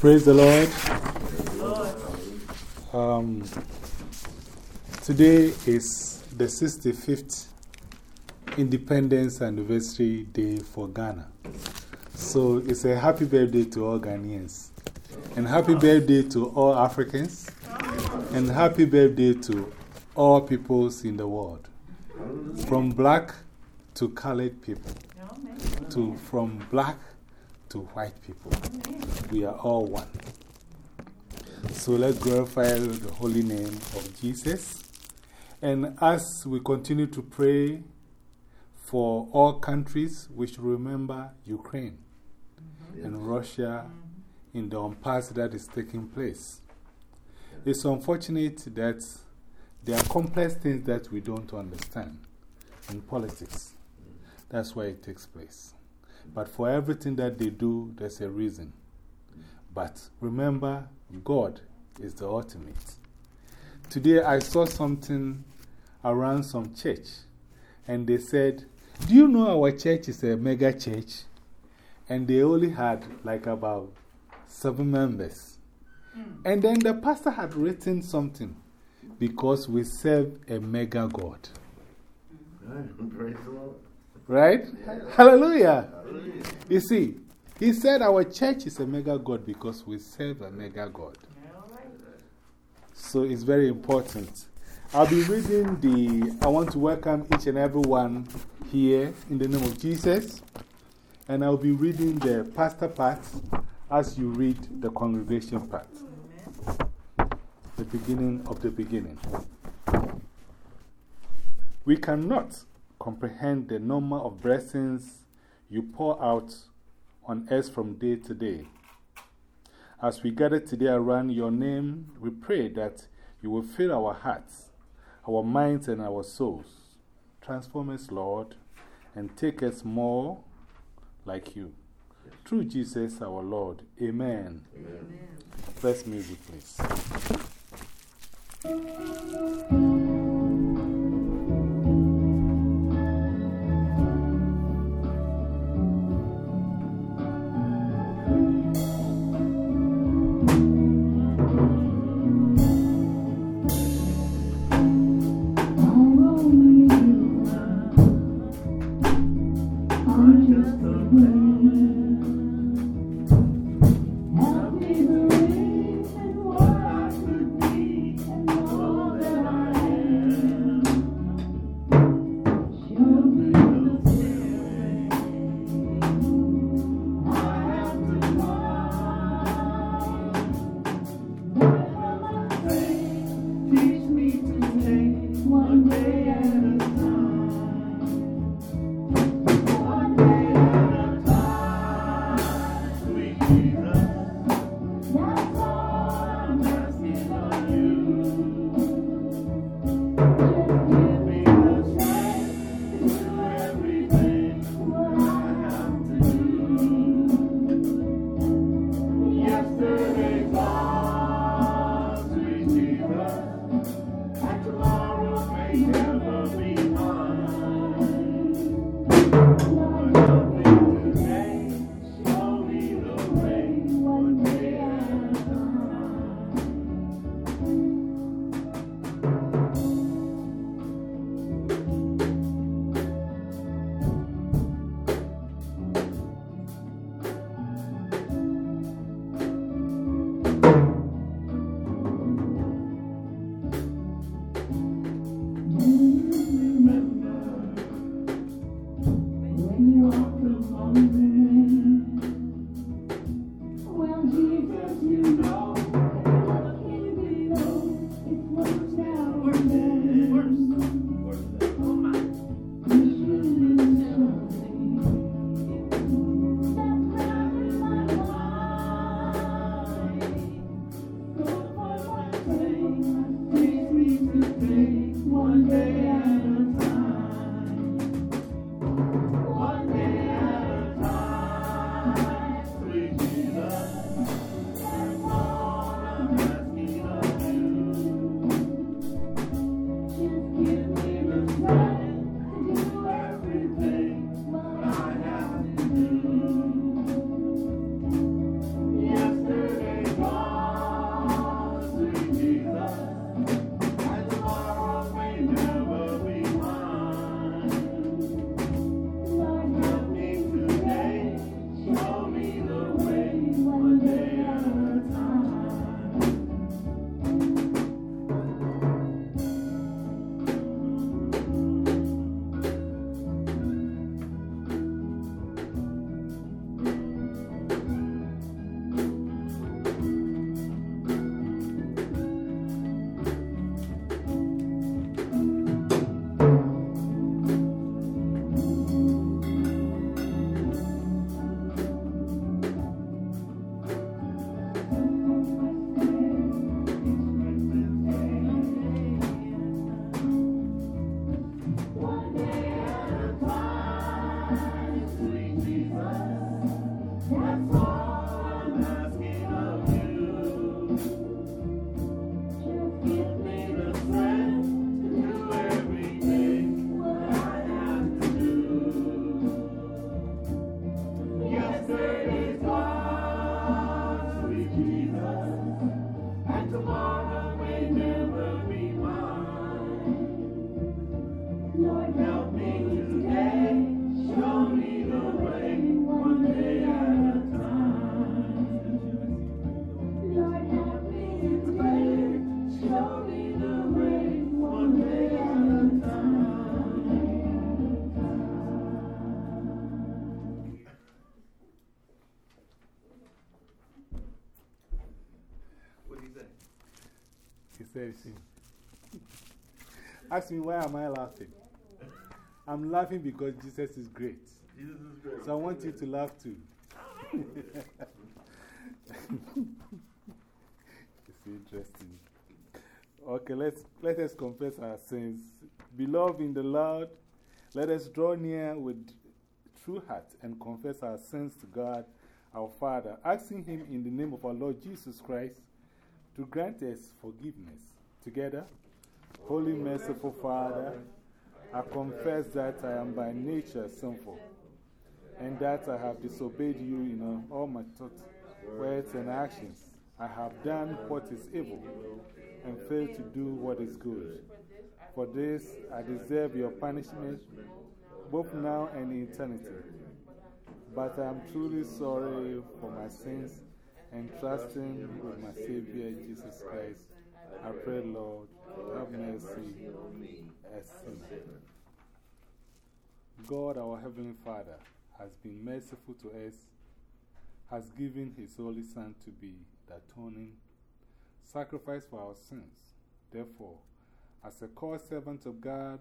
Praise the Lord. Um, today is the 65th Independence Anniversary Day for Ghana. So it's a happy birthday to all Ghanaians. And happy birthday to all Africans. And happy birthday to all peoples in the world. From black to colored people. To, from black to white people. We are all one. So let's glorify the holy name of Jesus. And as we continue to pray for all countries, we should remember Ukraine and Russia in the impasse that is taking place. It's unfortunate that there are complex things that we don't understand in politics. That's why it takes place. But for everything that they do, there's a reason. But remember, God is the ultimate. Today I saw something around some church, and they said, Do you know our church is a mega church? And they only had like about seven members. Hmm. And then the pastor had written something because we serve a mega God. Right? Hallelujah. Hallelujah. You see, he said our church is a mega God because we serve a mega God. So it's very important. I'll be reading the. I want to welcome each and every one here in the name of Jesus. And I'll be reading the pastor part as you read the congregation part. The beginning of the beginning. We cannot comprehend the number of blessings you pour out on us from day to day. As we gather today around your name, we pray that you will fill our hearts, our minds, and our souls. Transform us, Lord, and take us more like you. Through Jesus our Lord. Amen. Amen. First music, please. Bye. Ask me why am I laughing? I'm laughing because Jesus is great. Jesus is great. So I want you to laugh too. it's interesting. Okay, let's, let us confess our sins. Beloved in the Lord, let us draw near with true heart and confess our sins to God, our Father, asking Him in the name of our Lord Jesus Christ to grant us forgiveness. Together, Holy, merciful Father, I confess that I am by nature sinful and that I have disobeyed you in um, all my thoughts, words, and actions. I have done what is evil and failed to do what is good. For this, I deserve your punishment, both now and in eternity. But I am truly sorry for my sins and trust trusting with my Savior Jesus Christ. I pray, Lord, have mercy as sinner. God, our Heavenly Father, has been merciful to us, has given His Holy Son to be the atoning sacrifice for our sins. Therefore, as a core servant of God,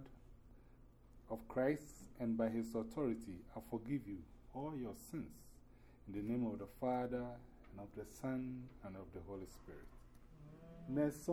of Christ, and by His authority, I forgive you all your sins. In the name of the Father, and of the Son, and of the Holy Spirit. Next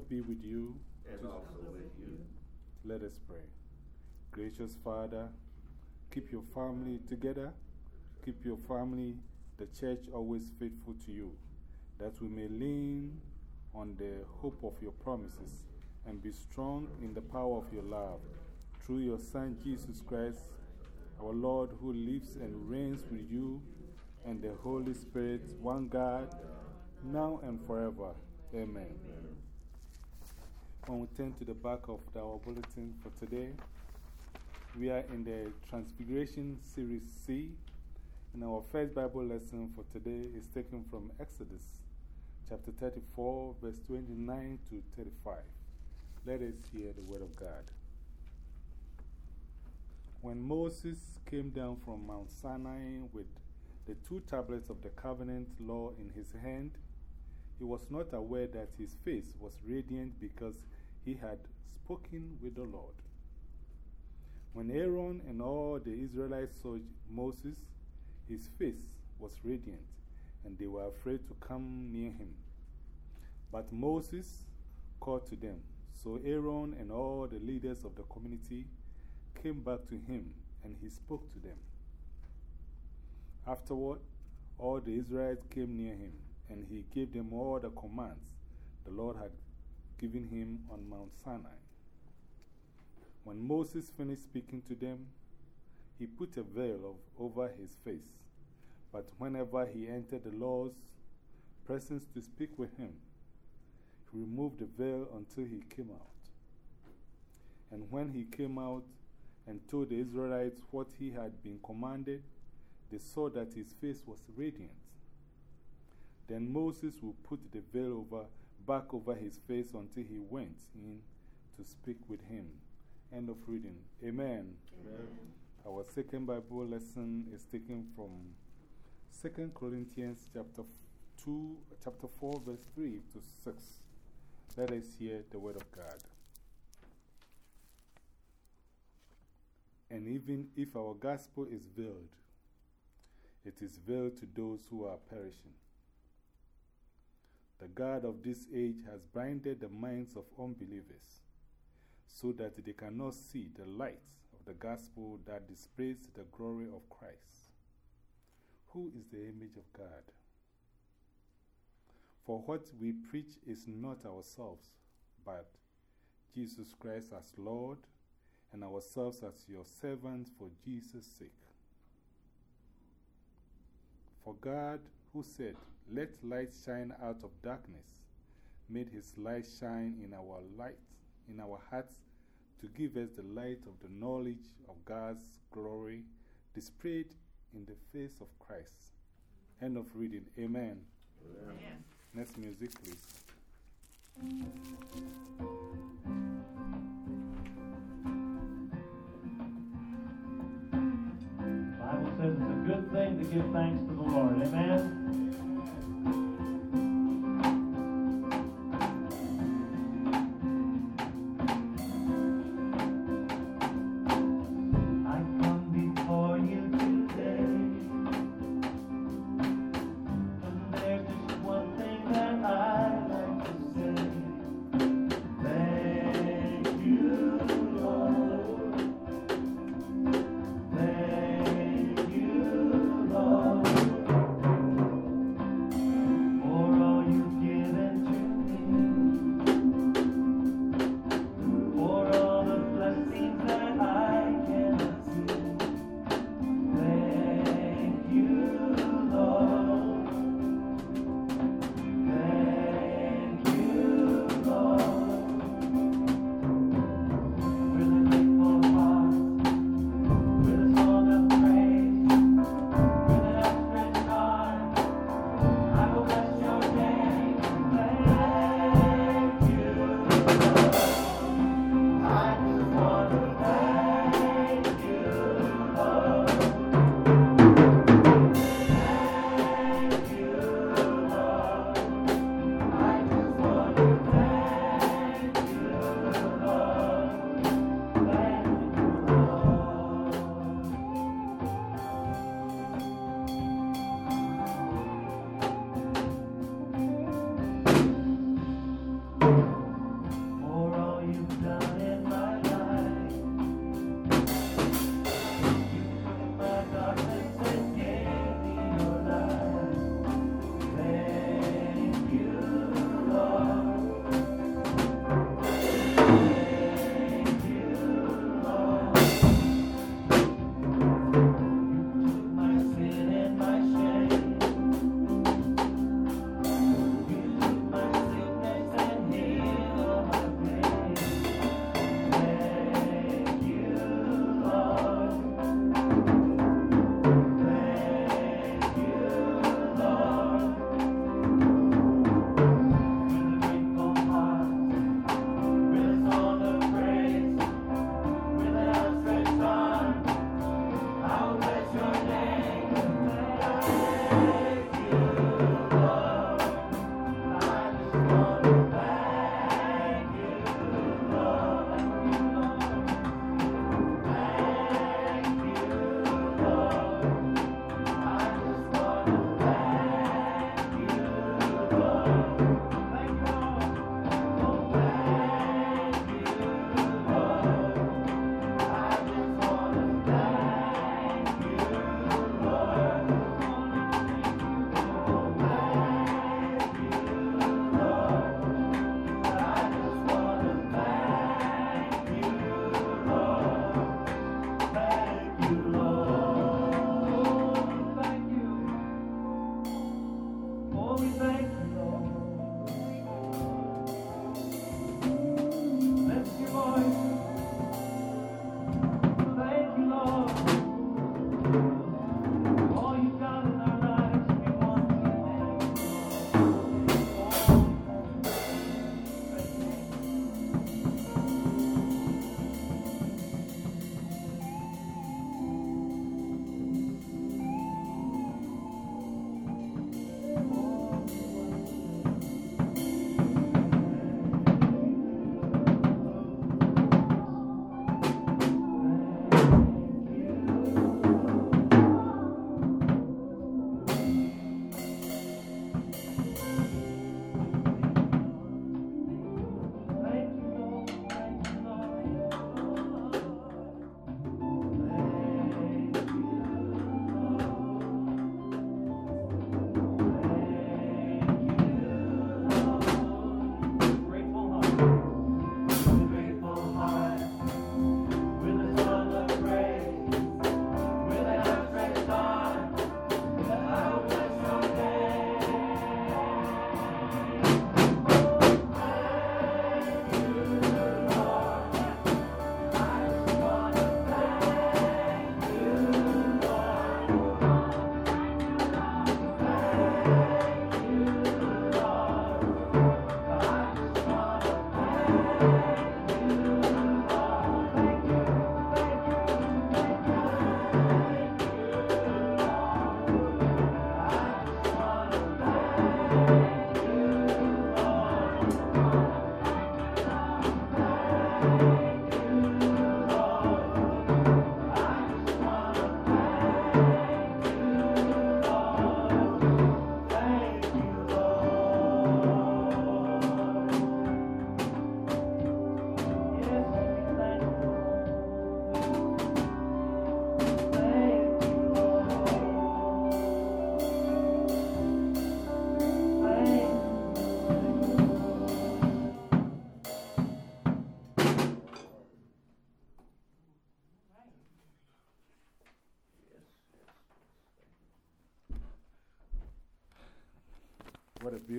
Lord be with you. And also with you. Let us pray. Gracious Father, keep your family together. Keep your family, the church, always faithful to you, that we may lean on the hope of your promises and be strong in the power of your love. Through your Son, Jesus Christ, our Lord, who lives and reigns with you and the Holy Spirit, one God, now and forever. Amen. When we turn to the back of our bulletin for today, we are in the Transfiguration Series C, and our first Bible lesson for today is taken from Exodus chapter 34, verse 29 to 35. Let us hear the word of God. When Moses came down from Mount Sinai with the two tablets of the covenant law in his hand, he was not aware that his face was radiant because he had spoken with the Lord. When Aaron and all the Israelites saw Moses, his face was radiant, and they were afraid to come near him. But Moses called to them. So Aaron and all the leaders of the community came back to him, and he spoke to them. Afterward, all the Israelites came near him, and he gave them all the commands the Lord had given him on Mount Sinai. When Moses finished speaking to them, he put a veil of, over his face. But whenever he entered the Lord's presence to speak with him, he removed the veil until he came out. And when he came out and told the Israelites what he had been commanded, they saw that his face was radiant. Then Moses would put the veil over, back over his face until he went in to speak with him. End of reading. Amen. Amen. Our second Bible lesson is taken from 2 Corinthians chapter 2, chapter 4, verse 3 to 6. Let us hear the word of God. And even if our gospel is veiled, it is veiled to those who are perishing. The God of this age has blinded the minds of unbelievers so that they cannot see the light of the gospel that displays the glory of Christ, who is the image of God. For what we preach is not ourselves, but Jesus Christ as Lord, and ourselves as your servants for Jesus' sake. For God, who said, Let light shine out of darkness, made his light shine in our light, in our hearts, to give us the light of the knowledge of God's glory displayed in the face of Christ. End of reading. Amen. Amen. Next music, please. Bible says it's a good thing to give thanks to the Lord. Amen.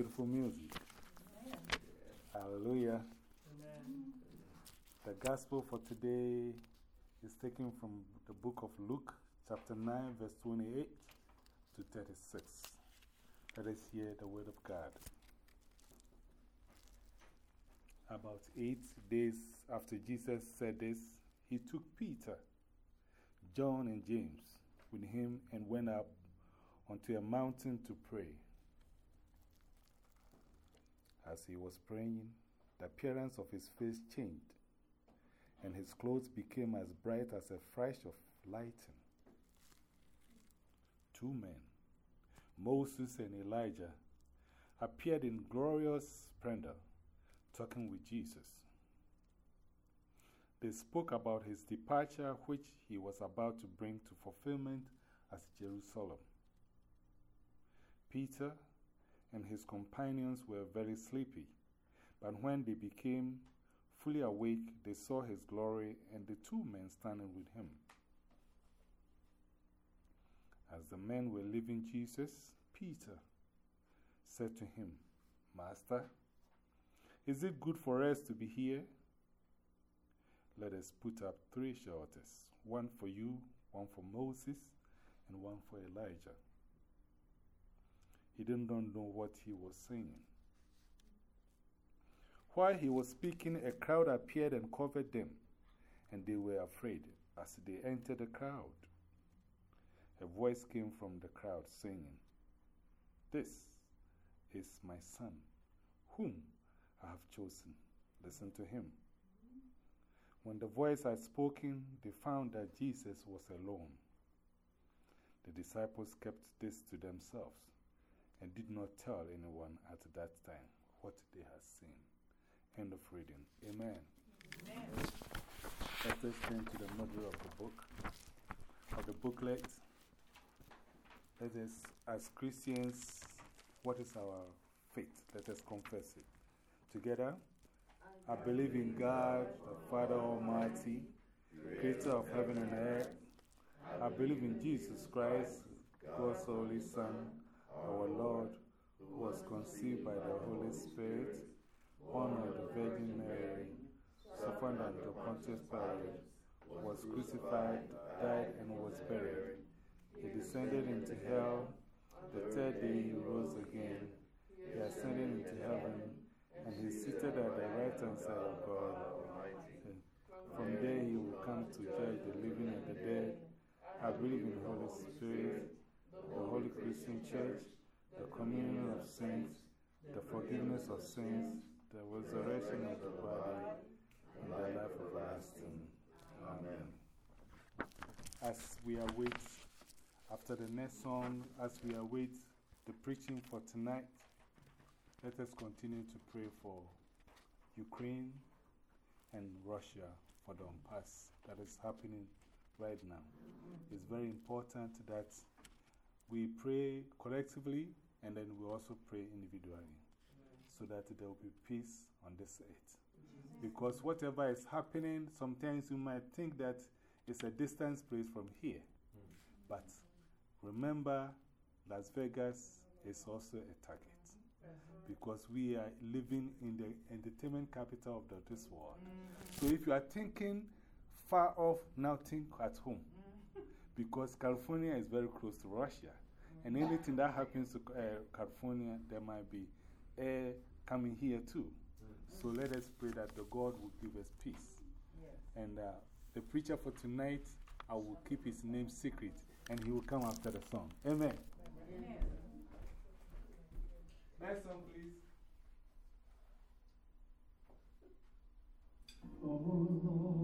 Beautiful music. Hallelujah. The gospel for today is taken from the book of Luke, chapter 9, verse 28 to 36. Let us hear the word of God. About eight days after Jesus said this, he took Peter, John, and James with him and went up onto a mountain to pray. As he was praying, the appearance of his face changed, and his clothes became as bright as a flash of lightning. Two men, Moses and Elijah, appeared in glorious splendor, talking with Jesus. They spoke about his departure, which he was about to bring to fulfillment at Jerusalem. Peter and his companions were very sleepy, but when they became fully awake, they saw his glory and the two men standing with him. As the men were leaving Jesus, Peter said to him, Master, is it good for us to be here? Let us put up three shelters one for you, one for Moses, and one for Elijah. He did not know what he was saying. While he was speaking, a crowd appeared and covered them, and they were afraid as they entered the crowd. A voice came from the crowd saying, This is my son, whom I have chosen. Listen to him. When the voice had spoken, they found that Jesus was alone. The disciples kept this to themselves and did not tell anyone at that time what they had seen. End of reading. Amen. Amen. Let us turn to the middle of the book, of the booklet. Let us, as Christians, what is our faith? Let us confess it. Together, I believe in God, the Father Almighty, creator of heaven and earth. I believe in Jesus Christ, God's only Son, our Lord, who was conceived by the Holy Spirit, born of the Virgin Mary, suffered under Pontius Pilate, was crucified, died, and was buried. He descended into hell. The third day he rose again. He ascended into heaven, and he seated at the right hand side of God. From there he will come to judge the living and the dead. I believe in the Holy Spirit, Christian Church, the communion of saints, the forgiveness of sins, the resurrection of the body, and the life everlasting. Amen. As we await, after the next song, as we await the preaching for tonight, let us continue to pray for Ukraine and Russia for the impasse that is happening right now. It's very important that we pray collectively and then we also pray individually so that there will be peace on this earth. Because whatever is happening, sometimes you might think that it's a distant place from here. But remember, Las Vegas is also a target. Because we are living in the entertainment capital of the, this world. So if you are thinking far off, now think at home. Because California is very close to Russia. And anything that happens to uh, California, there might be air coming here too. So let us pray that the God will give us peace. And uh, the preacher for tonight, I will keep his name secret and he will come after the song. Amen. Amen. Next song, please. Oh Lord,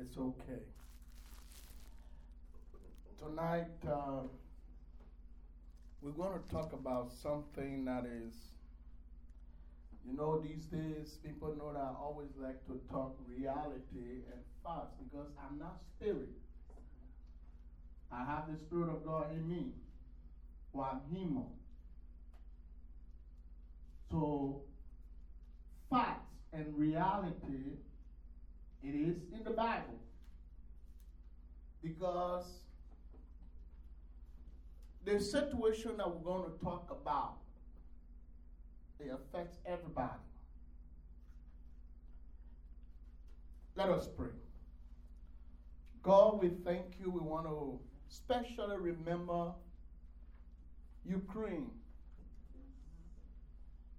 it's okay. Tonight, uh, we're going to talk about something that is, you know, these days people know that I always like to talk reality and facts because I'm not spirit. I have the Spirit of God in me, or I'm human. So, facts and reality, it is in the Bible. Because the situation that we're going to talk about, it affects everybody. Let us pray. God, we thank you. We want to especially remember Ukraine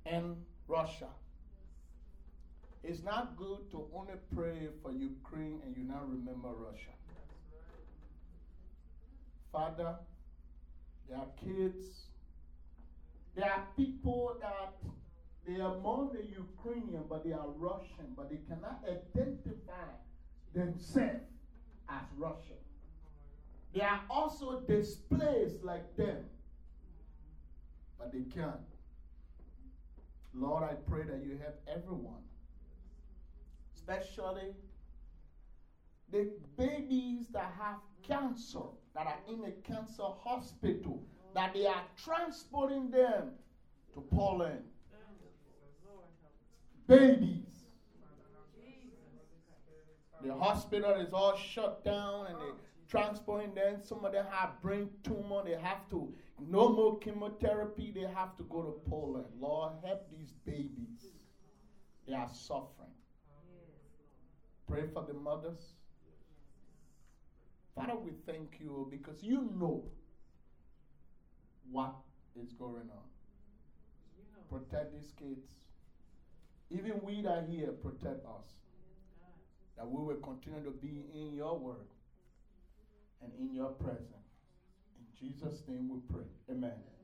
and Russia. It's not good to only pray for Ukraine and you not remember Russia. Father, there are kids, there are people that they are among the Ukrainian, but they are Russian, but they cannot identify themselves as Russian. They are also displaced like them, but they can't. Lord, I pray that you help everyone, especially the babies that have cancer, that are in a cancer hospital, that they are transporting them to Poland. Babies. The hospital is all shut down and they transporting them. Some of them have brain tumor. They have to, no more chemotherapy. They have to go to Poland. Lord, help these babies. They are suffering. Pray for the mothers. Father, we thank you oh, because you know what is going on. Protect these kids. Even we that are here, protect us. That we will continue to be in your word and in your presence. In Jesus' name we pray. Amen. Amen.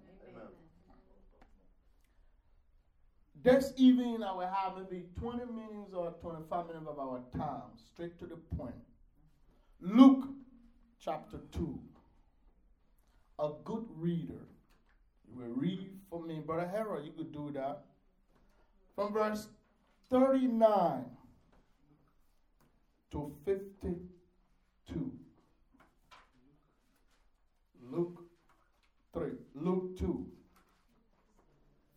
This evening, I will have maybe 20 minutes or 25 minutes of our time, straight to the point. Luke chapter 2. A good reader. You will read for me. Brother Harold, you could do that. From verse 39 to 52. Luke 3. Luke 2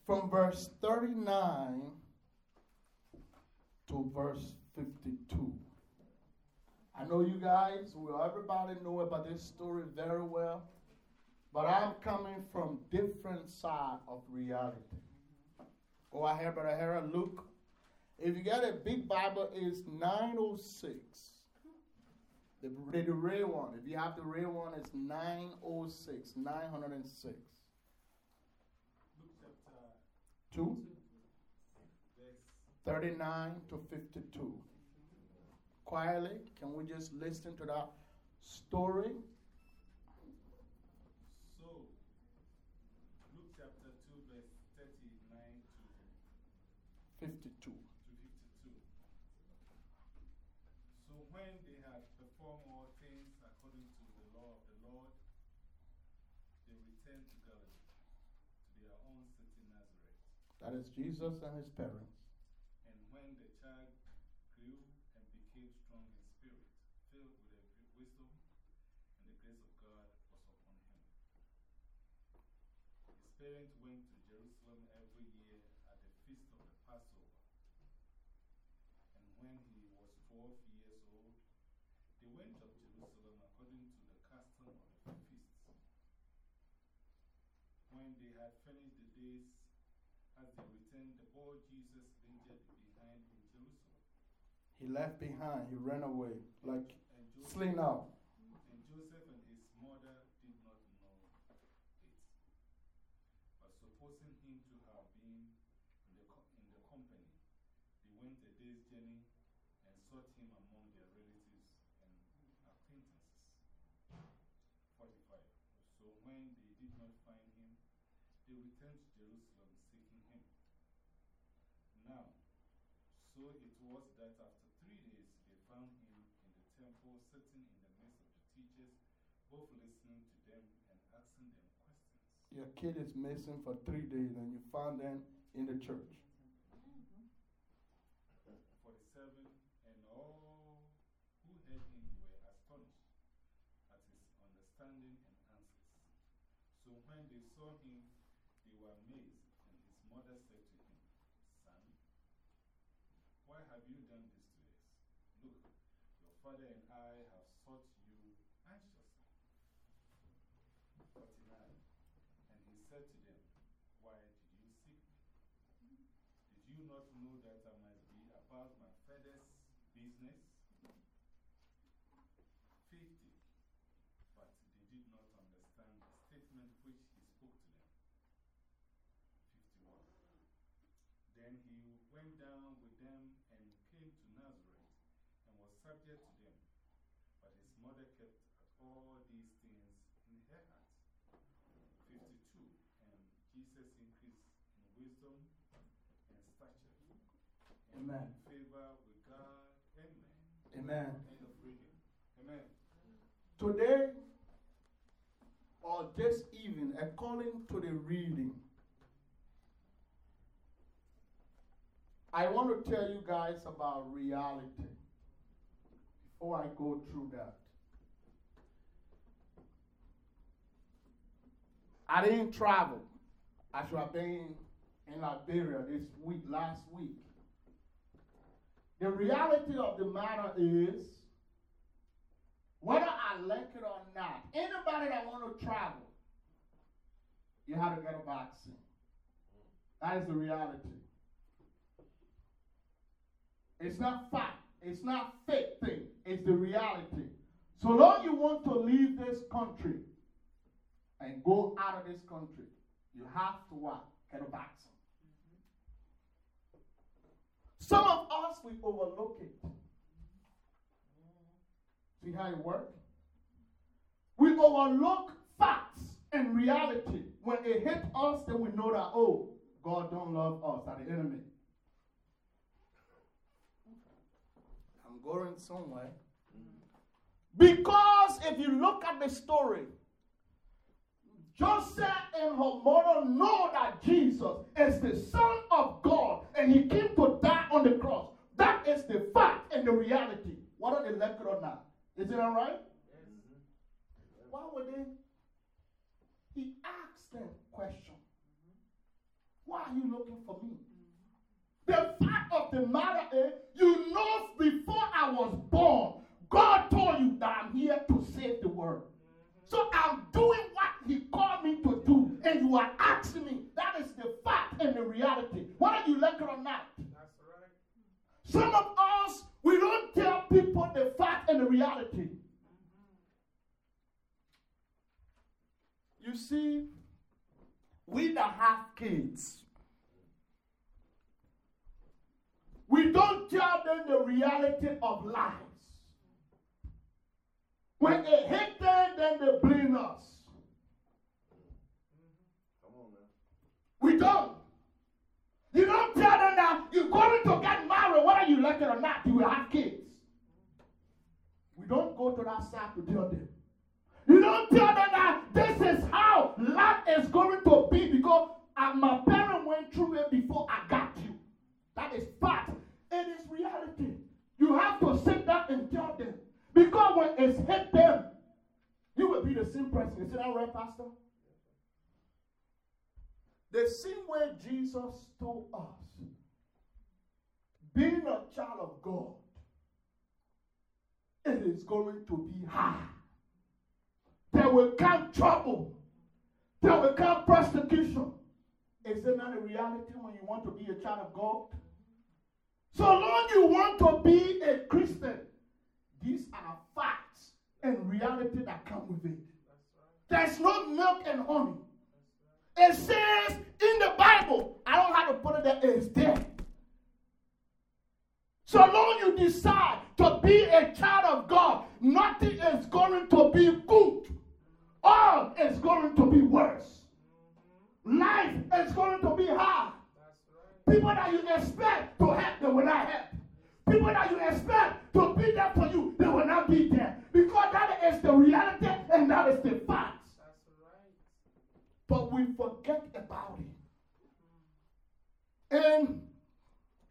from verse 39 to verse 52. I know you guys, well, everybody know about this story very well, but I'm coming from different side of reality. Oh, Go ahead, Brother Harold. Luke. If you got a big Bible, it's 906. The, the, the red one. If you have the red one, it's 906. 906. 2, 39 to 52. Quietly, can we just listen to that story? So, Luke chapter 2, verse 39 to 52. to 52. So when they had performed all things according to the law of the Lord, they returned to Galilee, to their own city Nazareth. That is Jesus and his parents. And when the child grew and became strong in spirit, filled with wisdom, and the grace of God was upon him. His parents went to Jerusalem every year at the feast of the Passover. And when he was 12 years old, they went up to Jerusalem according to the custom of the feasts. When they had finished the days, as they returned, the boy Jesus lingered behind in Jerusalem. He left behind, he ran away, like And out. and Joseph and his mother did not know it. But supposing him to have been in the, co in the company, they went a day's journey and sought him among their relatives and acquaintances. 45. So when they did not find him, they returned to Jerusalem seeking him. Now, so it was that after three days they found him in the temple, sitting in the midst of the teachers, both listening to them and asking them questions. Your kid is missing for three days and you found them in the church. 47 And all who heard him were astonished at his understanding and answers. So when they saw him, they were amazed, and his mother said to him, Son, why have you done this to us? Look, your father and I have sought you anxiously. 49 And he said to them, Why did you seek me? Did you not know that I must be about my father's business? 50. But they did not understand the statement which he spoke to them. 51. Then he went down with them and came to Nazareth and was subject to them. But his mother kept all these things in her heart. 52. And Jesus increased in wisdom and stature. And Amen. in favor with God and man. Amen. End of reading. Amen. Today or this evening, according to the reading, I want to tell you guys about reality before I go through that. I didn't travel. I should have been in Liberia this week, last week. The reality of the matter is, whether I like it or not, anybody that want to travel, you have to get a vaccine. That is the reality. It's not fact. It's not fake thing. It's the reality. So long you want to leave this country and go out of this country, you have to what? Get a vaccine. Some of us we overlook it. See how it works? We overlook facts and reality. When it hits us, then we know that, oh, God don't love us, are the enemy. I'm going somewhere. Because if you look at the story, Joseph and her mother know that Jesus is the Son of God and he came to die on the cross. That is the fact and the reality. Whether they like it or not. Is it all right? Why would they? He asked them question. Why are you looking for me? Mm-hmm. The fact of the matter is, you know before I was born, God told you that I'm here to save the world. So I'm doing what He called me to do, and you are asking me. That is the fact and the reality, whether you like it or not. That's right. Some of us, we don't tell people the fact and the reality. You see, we that have kids, we don't tell them the reality of lives. When they hit them, then they blame us. Come on now. We don't. You don't tell them that you're going to get married, whether you like it or not, you will have kids. We don't go to that side to tell them. You don't tell them that this is how life is going to be because uh, my parents went through it before I got you. That is fact. It is reality. You have to sit down and tell them. Because when it's hit them, you will be the same person. Is that right, Pastor? The same way Jesus told us, being a child of God, it is going to be hard. There will come trouble. There will come persecution. Is it not a reality when you want to be a child of God? So long you want to be a Christian, these are facts and reality that come with it. There's no milk and honey. It says in the Bible, I don't have to put it there, it's there. So long you decide to be a child of God, nothing is going to be good. All is going to be worse. life is going to be hard. People that you expect to help, they will not help. People that you expect to be there for you, they will not be there. Because that is the reality and that is the fact. But we forget about it. And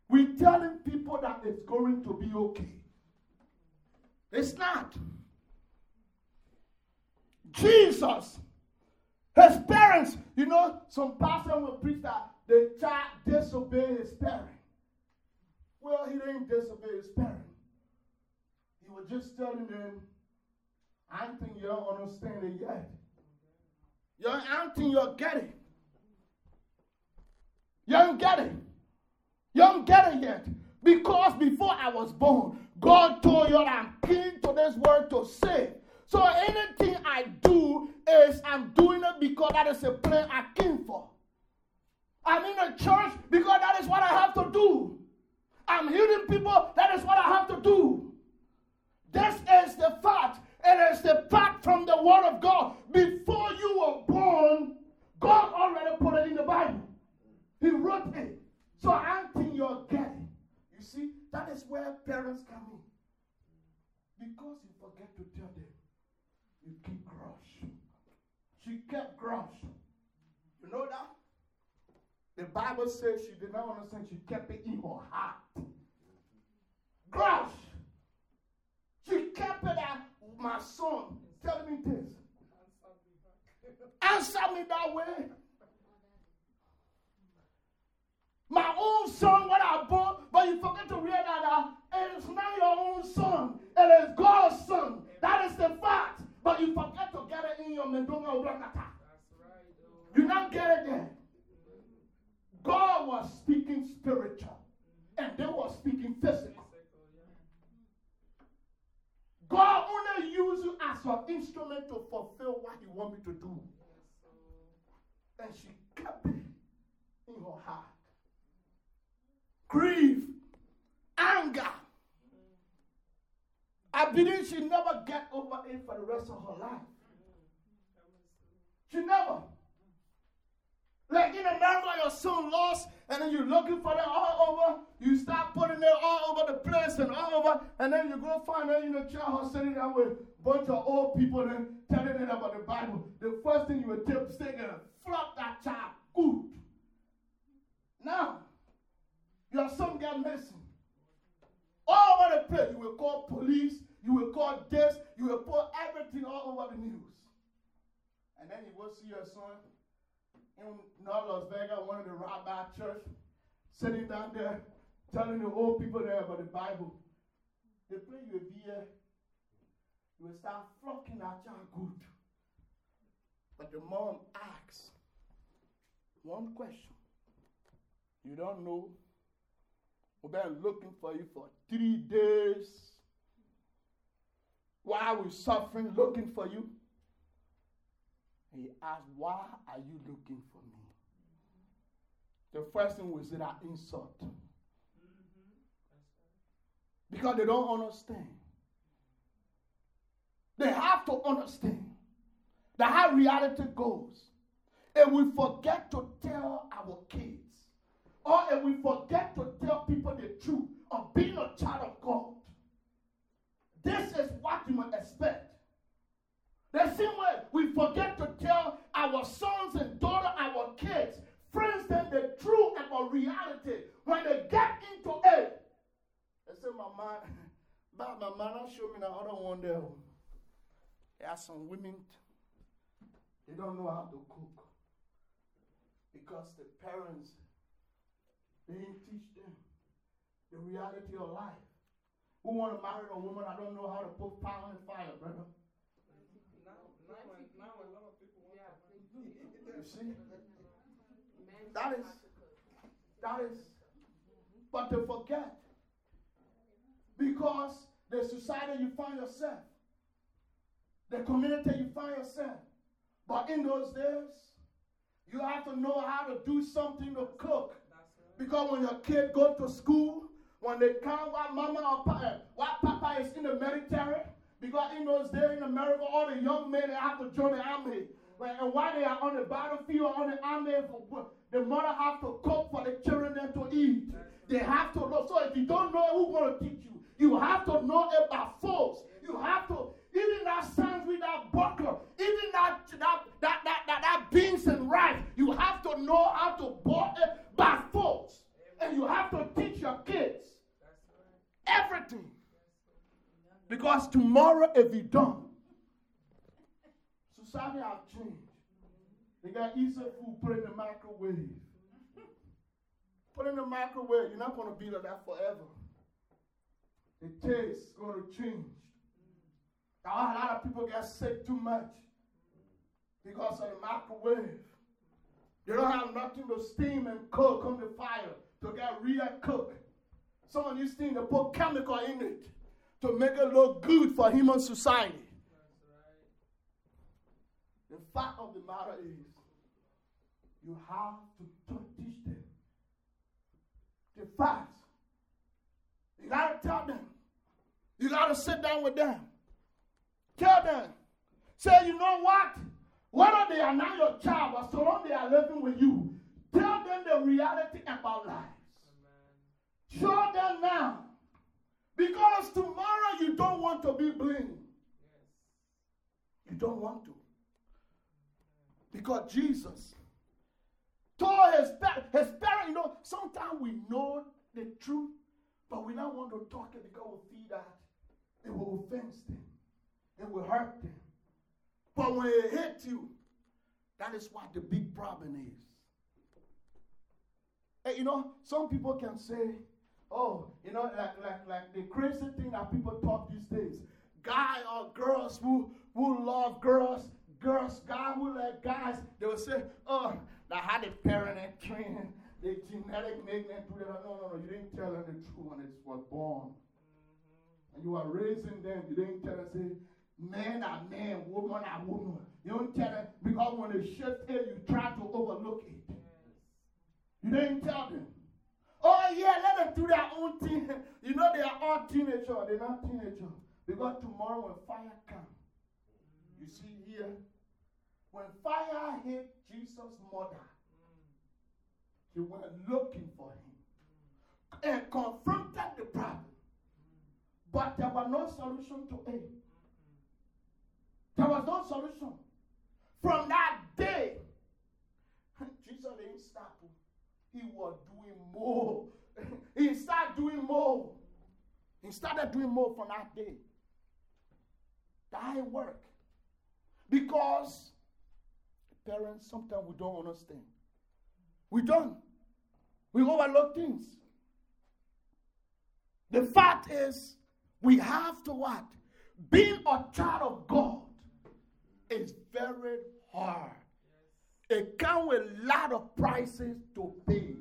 we're telling people that it's going to be okay. It's not. Jesus, his parents, you know, some pastor will preach that the child disobeyed his parent. Well, he didn't disobey his parent. He was just telling them, I think you don't understand it yet. You don't, think you'll get it. You don't get it. You don't get it yet. Because before I was born, God told you I'm keen to this word to save. So anything I do is I'm doing it because that is a plan I came for. I'm in a church because that is what I have to do. I'm healing people, that is what I have to do. This is the fact. It is the fact from the Word of God. Before you were born, God already put it in the Bible. He wrote it. So I think you're getting. You see, that is where parents come in. Because you forget to tell them, you keep grosh. She kept grosh. You know that? The Bible says she did not understand. She kept it in her heart. Grosh. She kept it at my son. Tell me this. Answer me that way. My own son, what I born, but you forget to realize that it is not your own son. It is God's son. That is the fact. But you forget to get it in your mendonga obrakata. Oh. You not get it there. God was speaking spiritual, and they were speaking physical. God only used you as an instrument to fulfill what He want me to do. Oh. And she kept it in her heart. Grief, anger. I believe she never get over it for the rest of her life. She never. Like in America, your son lost, and then you're looking for them all over. You start putting them all over the place and all over, and then you go find her in the child sitting there with a bunch of old people and telling them about the Bible. The first thing you would is take and flop that child. Good. Now, your son got missing. All over the place, you will call police, you will call this, you will put everything all over the news. And then you go see your son in North Las Vegas, one of the rabbi church, sitting down there, telling the old people there about the Bible. They pray you a beer, you will start flocking at your good. But the mom asks one question. You don't know. We've been looking for you for three days. Why are we suffering looking for you? He asked, Why are you looking for me? The first thing was that insult. Because they don't understand. They have to understand that how reality goes. And we forget to tell our kids, or if we forget to tell people the truth of being a child of God, this is what you must expect. The same way we forget to tell our sons and daughters, our kids, friends, them the truth about reality. When they get into it, they say, my man, but my man, don't show me the other one there. There are some women, they don't know how to cook. Because the parents, they didn't teach them the reality of life. Who want to marry a woman that don't know how to put power in fire, brother? You see? That is, that is, but to forget. Because the society you find yourself, the community you find yourself. But in those days, you have to know how to do something to cook. Because when your kid go to school, when they come, what mama or papa, eh, what papa is in the military, because in those days in America, all the young men they have to join the army. and while they are on the battlefield on the army, the mother have to cook for the children to eat. They have to know. So if you don't know, who's going to teach you? You have to know about force. You have to, even that stands with that buckler, even that that that that that, that beans and rice, you have to know how to boil it by force. And you have to teach your kids everything. Because tomorrow, if you don't, society has changed. They got easy food put in the microwave. Put in the microwave. You're not going to be like that forever. The taste is going to change. Now, a lot of people get sick too much because of the microwave. They don't have nothing to steam and cook on the fire to get real cook. Some of these things, they put chemical in it to make it look good for human society. The fact of the matter is, you have to, teach them the facts. You got to tell them. You got to sit down with them. Tell them. Say, you know what? Whether they are now your child or so long they are living with you, tell them the reality about life. Show them now. Because tomorrow you don't want to be blamed. You don't want to. Because Jesus told his, his parents, you know, sometimes we know the truth, but we don't want to talk it because we feel that it will offend them. It will hurt them. But when it hits you, that is what the big problem is. You know, some people can say, oh, you know, like, like, like the crazy thing that people talk these days. Guy or girls who, who love girls, girls, guy who like guys, they will say, oh, that had a parent and trained, the genetic make them do that. No, no, no, you didn't tell them the truth when it was born. And you are raising them, you didn't tell them, say, man are man, woman are woman. You don't tell them, because when they shift here, you try to overlook it. You didn't tell them. Oh, yeah, let them do their own thing. You know, they are all teenagers. They're not teenagers. Because tomorrow when fire comes, you see here, when fire hit Jesus' mother, he went looking for him and confronted the problem. But there was no solution to it. There was no solution. From that day, Jesus didn't stop. He was doing more. he started doing more. He started doing more from that day. That work. Because parents, sometimes we don't understand. We don't. We overlook things. The fact is, we have to what? Being a child of God is very hard. It comes with a lot of prices to pay.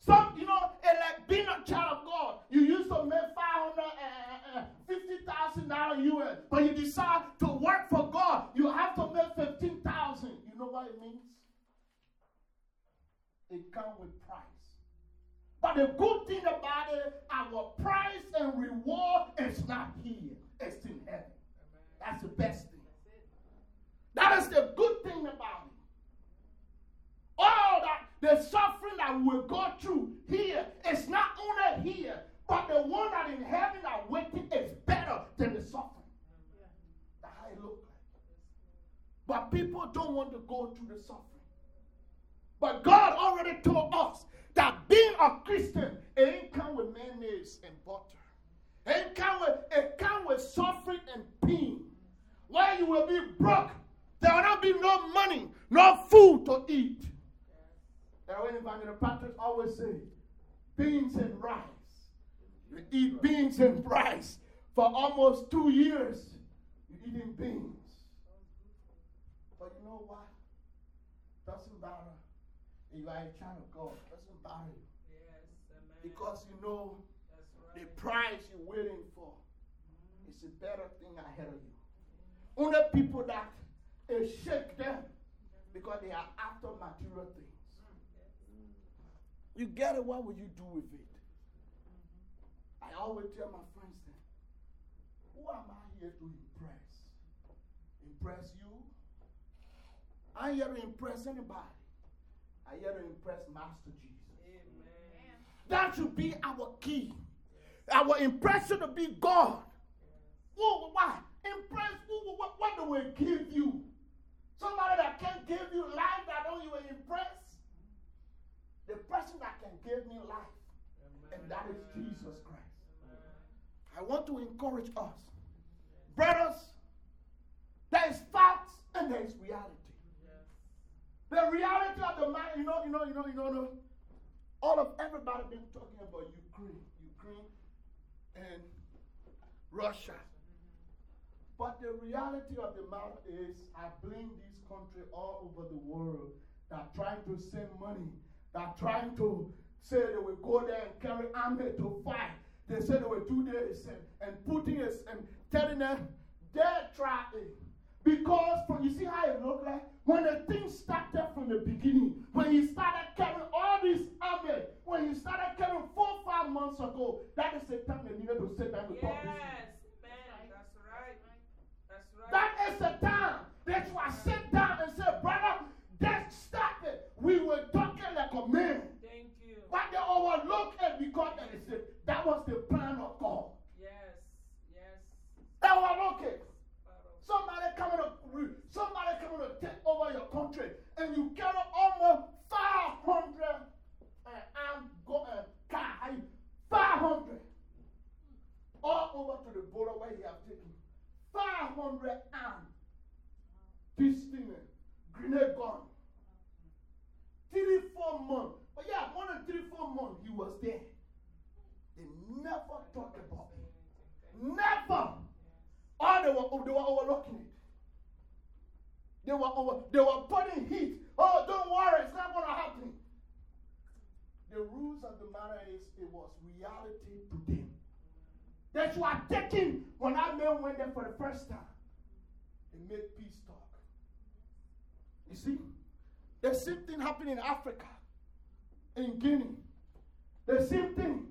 Some, you know, like being a child of God, you used to make five hundred fifty thousand dollars US, but you decide to work for God, you have to make fifteen thousand. You know what it means? It comes with price. But the good thing about it, our price and reward is not here; it's in heaven. That's the best. That is the good thing about it. All that the suffering that we go through here is not only here, but the one that in heaven are waiting is better than the suffering. That's how it looks like. But people don't want to go through the suffering. But God already told us that being a Christian, ain't come with mayonnaise and butter. It ain't come with, it come with suffering and pain. Where you will be broke there will not be no money, no food to eat. And when the pastors always say, beans and rice. You eat beans and rice for almost two years. You're eating beans. But you know what? Doesn't matter. If you are a child of God, doesn't matter. Yes, because you know right. the price you're waiting for is a better thing ahead of you. Only people that it shake them because they are after material things. You get it, what will you do with it? I always tell my friends then, who am I here to impress? Impress you? I'm here to impress anybody. I'm here to impress Master Jesus. That should be our key. Our impression to be God. Who, why? Impress who, what, what do we want to encourage us. Brothers, there is facts and there is reality. The reality of the matter, you know, you know, you know, you know, all of everybody been talking about Ukraine, Ukraine and Russia. But the reality of the matter is, I blame these countries all over the world that trying to send money, that trying to say they will go there and carry army to fight. They said they were two days and, and Putin is and telling them they're trying. Because from, you see how it looked like? When the thing started from the beginning, when he started carrying all this army, when he started carrying four, five months ago, that is the time they needed to sit down to talk this. Yes, man, that's right. That's right. That is the time that you are sit down and say, brother, stop it. We were talking like a man. Thank you. But they overlooked it because they said that was the plan of God. Yes, yes. That was. Pharaoh. Somebody coming to somebody coming to take over your country, and you carry almost 500 uh, armed go, uh, car, 500 all over to the border where he have taken 500 armed this thing, uh, grenade gun. Three, four months. But yeah, more than three, four months he was there. They never talked about it. Never. Or they were, they were overlooking it. They were, over, they were putting heat. Oh, don't worry, it's not going to happen. The rules of the matter is it was reality to them. That you are taking, when I men went there for the first time, they made peace talk. You see? The same thing happened in Africa, in Guinea. The same thing.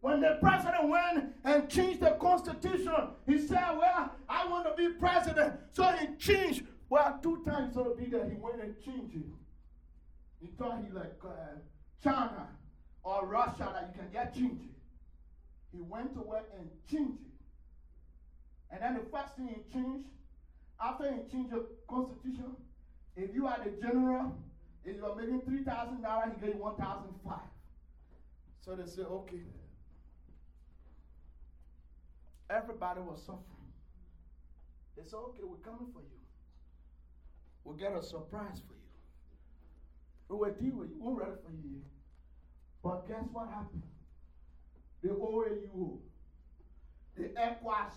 When the president went and changed the constitution, he said, Well, I want to be president. So he changed. Well, two times so be that he went and changed it. He thought he like uh, China or Russia that you can get changed. He went to work and changed it. And then the first thing he changed, after he changed the constitution, if you are the general, if you are making three thousand dollars, he gave you one thousand five. So they said, okay. Everybody was suffering. They said, okay, we're coming for you. We'll get a surprise for you. We will deal with you. We're ready for you. But guess what happened? The OAU, the ECOWAS,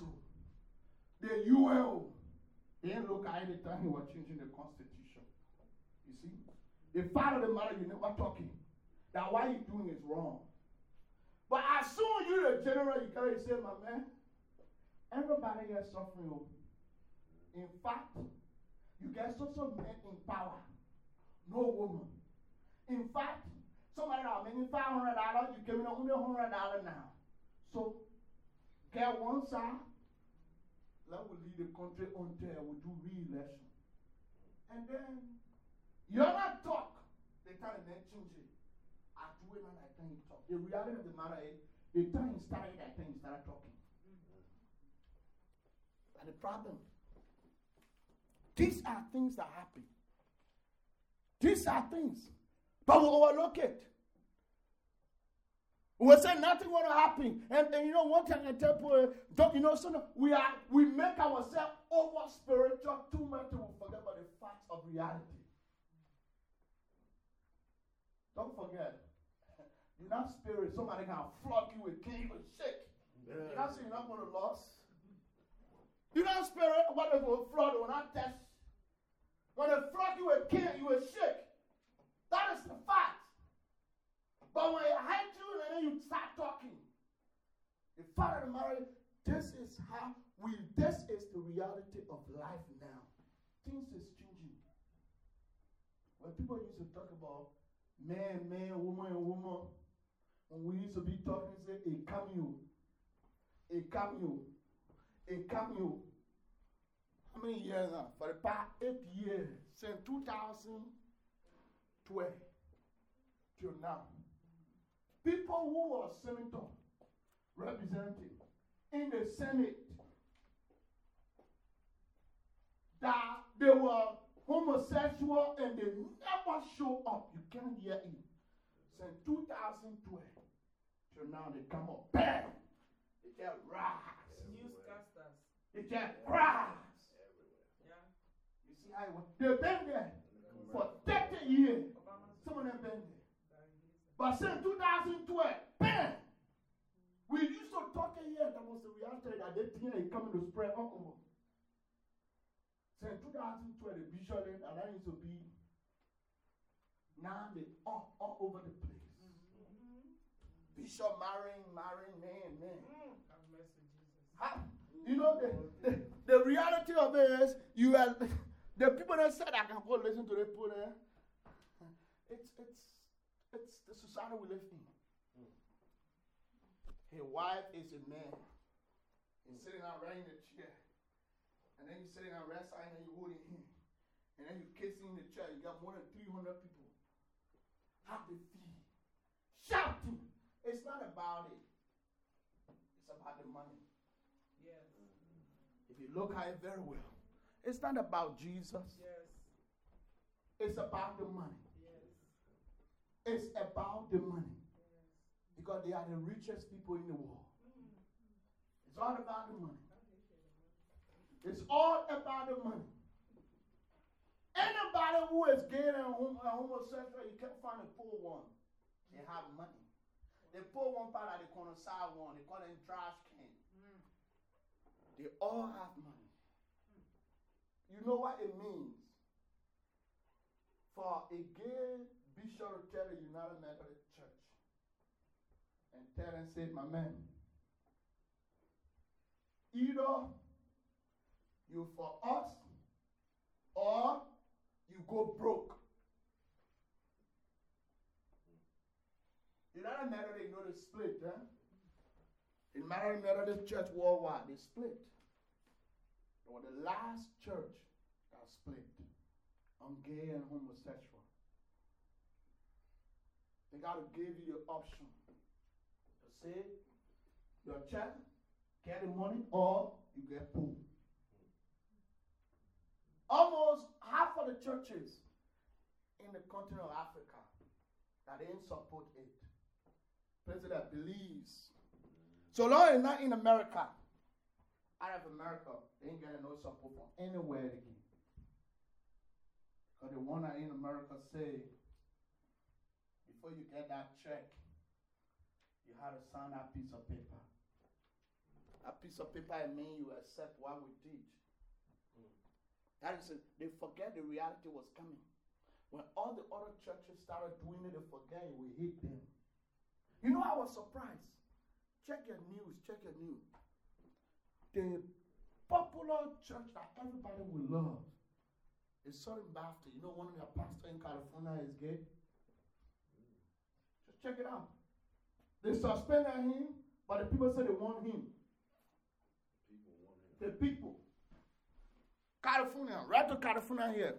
the UNO, they didn't look at any time he was changing the constitution. You see? The fact of the matter, you never talking. That what you doing is wrong. But as soon you the general, you can't say, my man, everybody here suffering. oh. In fact, you get social men in power, no woman. In fact, somebody that making five hundred dollars, you giving only hundred dollars now. So get one side, let we lead the country until we do re-election. And then you're not talk. They they change it. I do it and I think talk. The reality of the matter is the time started, I think started talking. And the problem, these are things that happen. These are things. But we overlook it. We say nothing will happen. And, and you know, one thing I tell people, eh, don't, you know, so we are we make ourselves over spiritual too much to forget about the facts of reality. Don't forget, you're not spirit. Somebody can flog you with king and shake. You're not saying you're not going to lose. You're not spirit. What if will flood when I test? When they flog you with king, you will shake. That is the fact. But when it hit you and then you start talking, the father the matter, this is how we, this is the reality of life now. Things is changing. When people used to talk about man, man, woman, woman, when we used to be talking, say a cameo, a cameo, a cameo. how many years now? For the past eight years, since 2012 till now. People who were senator, representing in the Senate, that they were homosexual and they never show up. You can't hear it. Since 2012 till now, they come up, bam! They just rise. They just. Yeah. You see I was. They've been there for 30 years. Some of them been there. But since 2012, bam! We used to talk here, that was the reality that they think they coming to spread alcohol. Since 2012, the bishop and that used to be now they all, all over the place. Mm-hmm. Bishop marrying, marrying man, man. Have mercy, Jesus. How, you know, the, the, the reality of it is, you are, the people that said I can go listen to the people there, it's, it's, it's the society we live in. His wife is a man. He's sitting out right in the chair. And then you're sitting out right side and you're holding him. And then you're kissing the chair. You got more than 300 people. How they. Shouting. It's not about it. It's about the money. Yes. Look at it very well, it's not about Jesus. Yes. It's about the money. Yes. It's about the money. Because they are the richest people in the world. Mm-hmm. It's all about the money. It's all about the money. Anybody who is gay and hom- homosexual, you can't find a poor one. They have money. The poor one part of the corner side one, they call them trash can. They all have money. You know what it means for a gay bishop to tell the United Methodist Church and tell them, say, my man, either you for us or you go broke. United Methodist, you know, they split, huh? In United Methodist Church worldwide, they split. They were the last church that split on gay and homosexual. They got to give you the option to say your child get the money or you get poor. Almost half of the churches in the continent of Africa that didn't support it. That believes. So long as not in America, out of America, they ain't getting no support from anywhere again. Because the one in America say, before you get that check, you have to sign that piece of paper. That piece of paper it means you accept what we teach. That is, they forget the reality was coming. When all the other churches started doing it, they forget it, we hate them. You know, I was surprised. Check your news, check your news. The popular church that everybody will love is Southern Baptist. You know, one of their pastors in California is gay. Just check it out. They suspended him, but the people say they want him. The people. California, right to California here.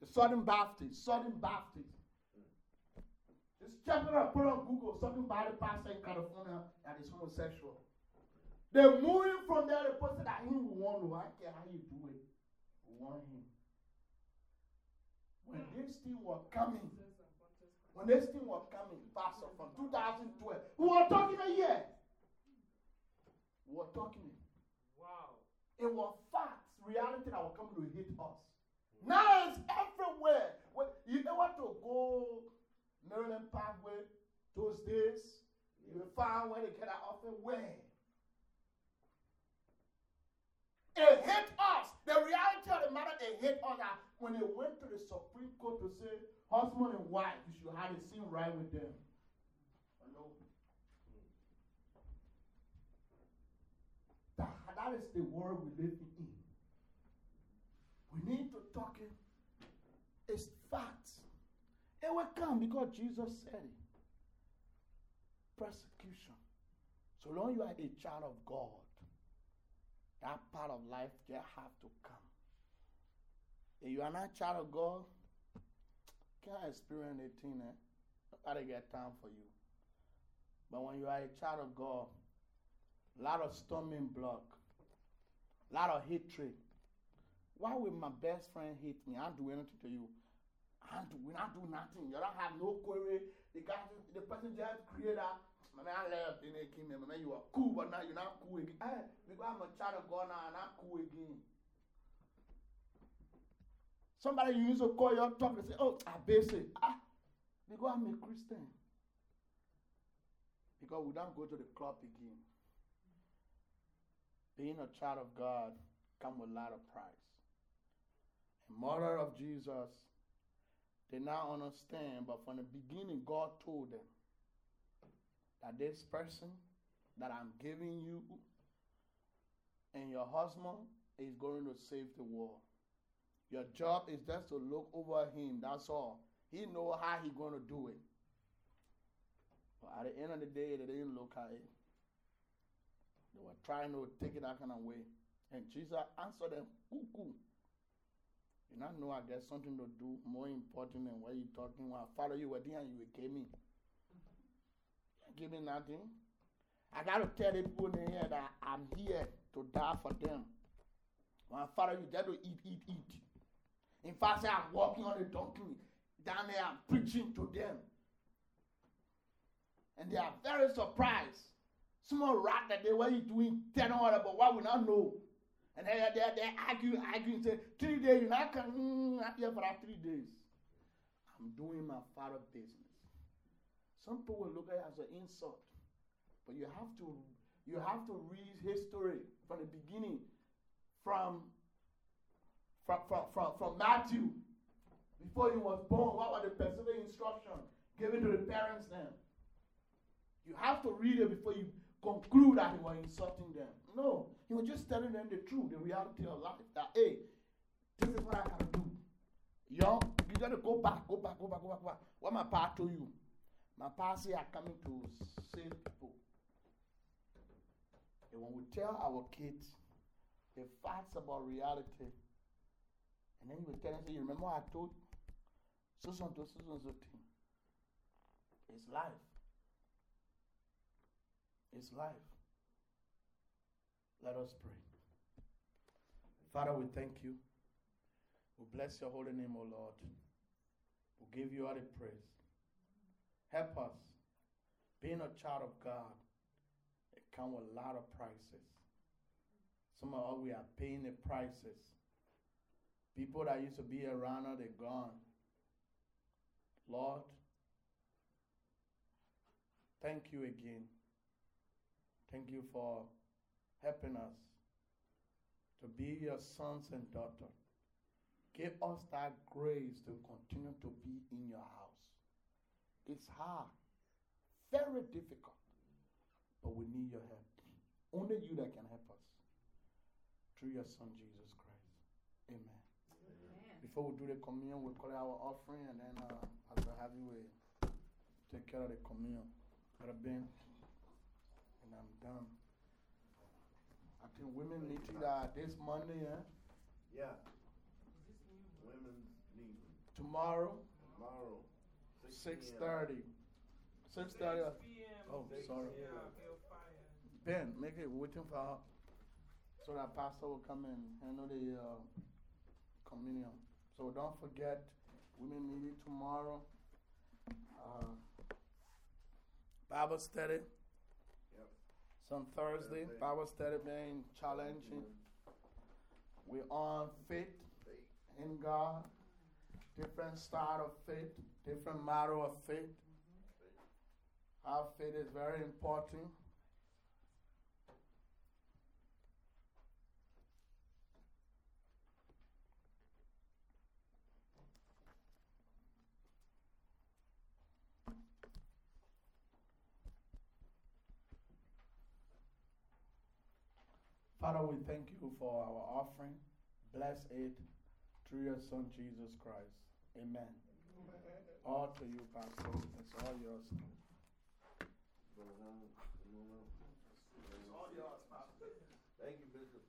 The Southern Baptist, Southern Baptist. Just check it out, put on Google. Southern the pastor in California that is homosexual. They're moving from there, the person that him we want to. I care how you do it. Want him. When this thing was coming, when this thing was coming, Pastor, from 2012, we were talking a year. We were talking. Wow. It was facts, reality that was coming to hit us. Now it's everywhere. When you ever to go Maryland Parkway those days, you will find where they get that offer. Where? It hit us. The reality of the matter, it hit us when they went to the Supreme Court to say husband and wife, you should have the same right with them. That, that is the world we live in. We need to talk it. It will come because Jesus said it. Persecution. So long you are a child of God, That part of life just have to come. If you are not a child of God, can't experience anything. Eh? Nobody get time for you. But when you are a child of God, a lot of stumbling block, a lot of hatred. Why would my best friend hate me? I don't do anything to you. Do, we not do nothing. You don't have no query. The guy, the person just created that. My man left in the king. My man, you are cool, but now you're not cool again. Hey, because I'm a child of God now, I'm not cool again. Somebody you used to call your talk and say, Oh, I basic. Ah, because I'm a Christian. Because we don't go to the club again. Being a child of God comes with a lot of price. And mother of Jesus did not understand, but from the beginning, God told them that this person that I'm giving you and your husband is going to save the world. Your job is just to look over him. That's all. He know how he going to do it. But at the end of the day, they didn't look at it. They were trying to take it that kind of way. And Jesus answered them, cuckoo. You not know I got something to do more important than what you talking about. Father, you were there and you gave me. Give me nothing. I got to tell the people in here that I'm here to die for them. My father, you got to eat, eat, eat. In fact, I'm walking on a donkey down there, I'm preaching to them. And they are very surprised. Small rat that they were doing 10 or but what we not know. And they they they argue, argue, say, three days, you not can mm, not here for three days. I'm doing my father business. Some people look at it as an insult. But you have to you have to read history from the beginning. From from, from, from, from Matthew, before he was born, what was the specific instruction given to the parents then? You have to read it before you conclude that he was insulting them. No, he was just telling them the truth, the reality of life. That, hey, this is what I gotta do. Yo, you gotta go back, go back, go back, go back, go back. What my pa told you? My pa say I'm coming to save people. And when we tell our kids the facts about reality, and then you tell them, say, you remember I told? So so so so so thing. It's life. It's life. Let us pray. Father, we thank you. We bless your holy name, O Lord. We give you all the praise. Help us. Being a child of God, it comes with a lot of prices. Some of us, we are paying the prices. People that used to be around us, they're gone. Lord, thank you again. Thank you for helping us to be your sons and daughters. Give us that grace to continue to be in your house. It's hard, very difficult, but we need your help. Only you that can help us. Through your Son, Jesus Christ. Amen. Before we do the communion, we call our offering, and then uh, will have you uh, take care of the communion. Brother Ben, and I'm done. I think women need to uh, this Monday, eh? Yeah. Women's meeting tomorrow, tomorrow. 6.30. 6.30. Oh, sorry. Ben, make it waiting for her so that pastor will come and handle the uh, communion. So don't forget, women meeting tomorrow. Uh, Bible study. Yep. on Thursday. Bible study being challenging. We're on faith in God, different style of faith, different model of faith. Our faith is very important. Father, we thank you for our offering. Bless it through your Son, Jesus Christ. Amen. All to you, Pastor. It's all yours. It's all yours, Pastor. Thank you, Bishop.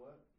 what?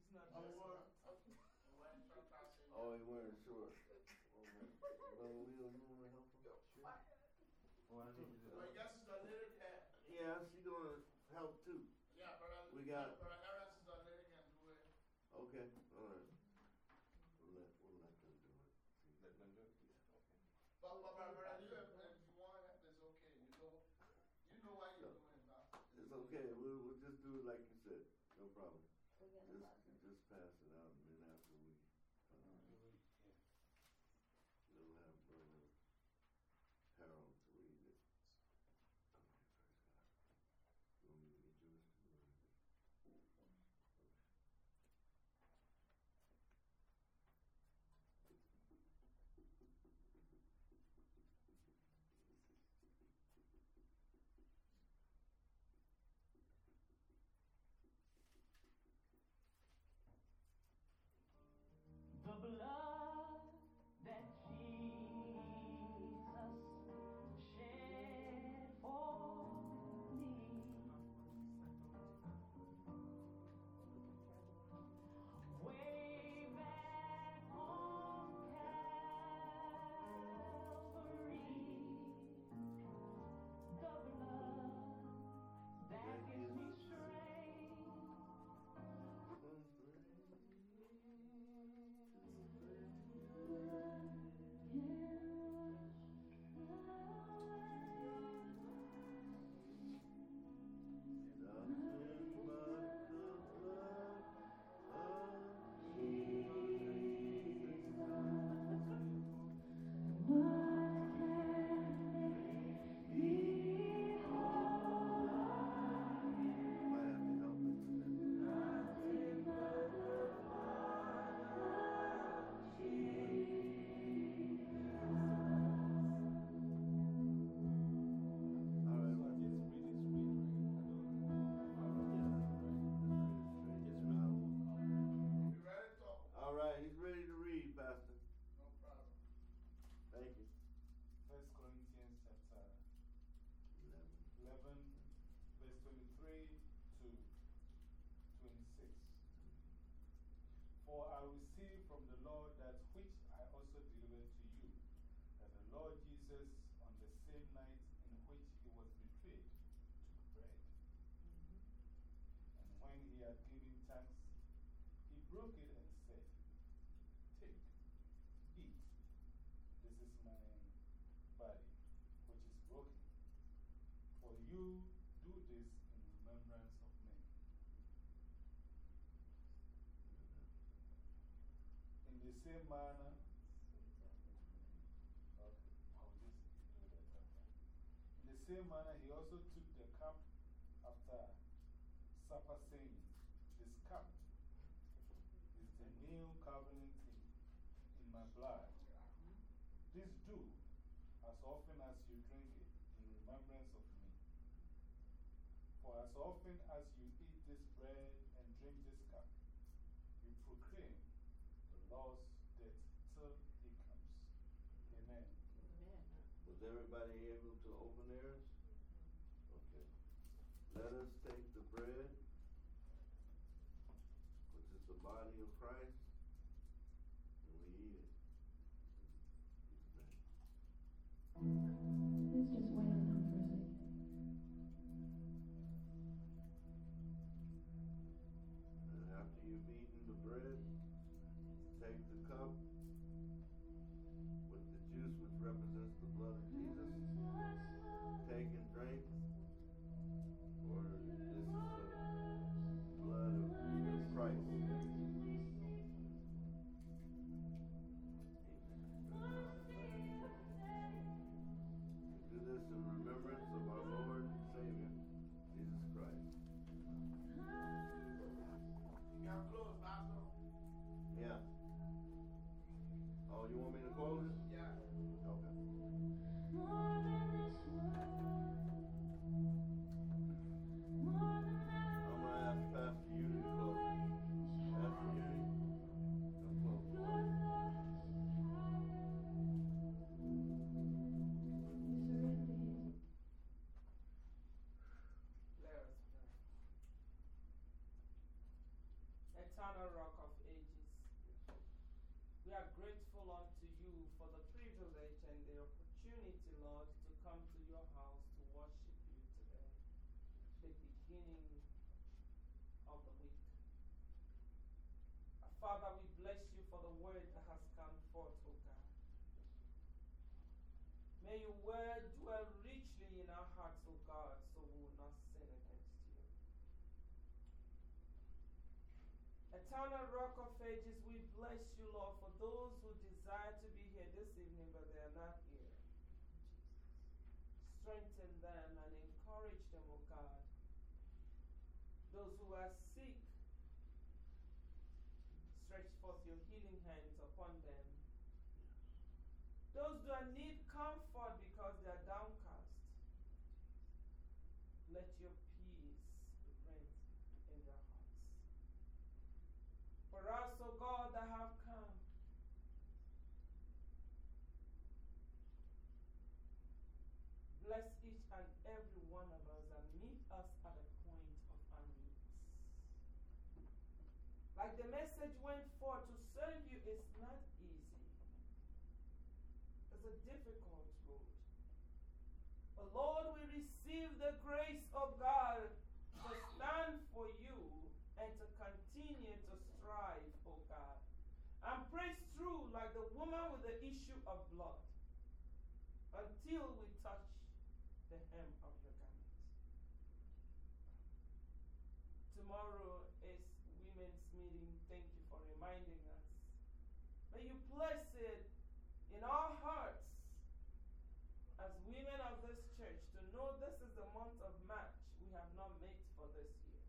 when he had given thanks, he broke it and said, Take, eat. This is my body, which is broken. For you do this in remembrance of me. In the same manner. In the same manner, he also took Papa saying, This cup is the new covenant in, my blood. This do as often as you drink it in remembrance of me. For as often as you eat this bread and drink this cup, you proclaim the Lord's death till he comes. Amen. Amen. Was everybody able to open theirs? Okay. Let us take the bread. Christ. Father, we bless you for the word that has come forth, O God. May your word dwell richly in our hearts, O God, so we will not sin against you. Eternal rock of ages, we bless you, Lord, for those who desire to be here this evening, but they are not here. Strengthen them and encourage them, O God. Those who are sick, stretch forth your healing hands upon them. Those that need comfort because they are downcast, let your peace reign in their hearts. For us, O God, that have come, bless each and every one of us and meet us at a point of our needs. Like the message went forth, to serve you is not easy. It's a difficult road. But Lord, we receive the grace of God to stand for you and to continue to strive, oh God. And press through like the woman with the issue of blood until we touch the hem of your garment. Tomorrow is women's meeting. Thank you for reminding us. May you place it in our hearts as women of this church to know this is the month of March we have not met for this year.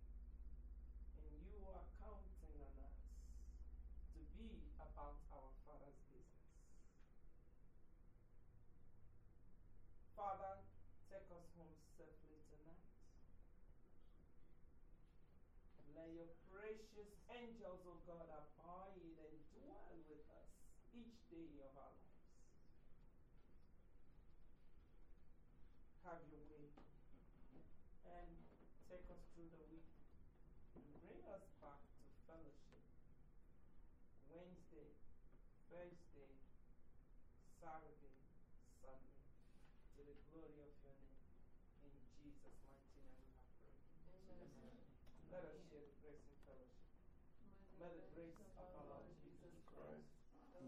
And you are counting on us to be about our Father's business. Father, take us home safely tonight. Let your precious angels, O God, abide and dwell with us each day of our lives. Have your way and take us through the week and bring us back to fellowship Wednesday, Thursday, Saturday, Sunday, to the glory of your name. In Jesus' mighty name we have prayed. Amen. Let us share the grace and fellowship. May the grace of our Lord Jesus Christ,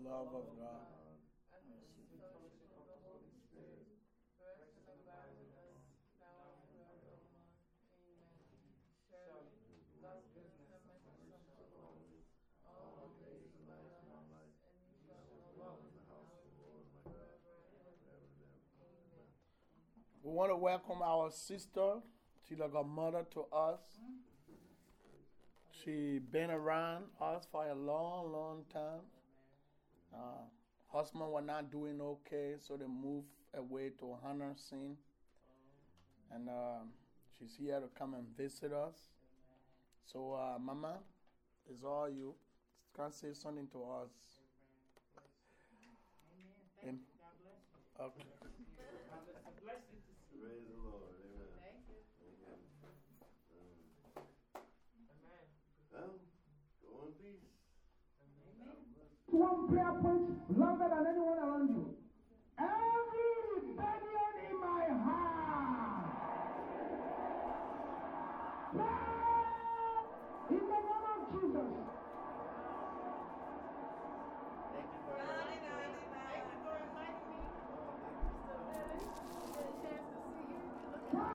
Love of God. and the sweet fellowship of the Holy Spirit rest and abide with us now and forevermore. Amen. Surely, God's goodness and mercy shall follow us all the days of our lives, and we shall dwell in the house of the Lord forever and ever. Amen. We want to welcome our sister. She's like a mother to us. She's been around us for a long, long time. Uh, husband was not doing okay, so they moved away to Henderson. And um, she's here to come and visit us. So, uh, Mama, it's all you. Can say something to us. Amen. Okay. God bless you. Blessed to see you. Praise the Lord. Amen. Thank you. Amen. Um, Amen. well, go in peace. Amen. one prayer point longer than anyone around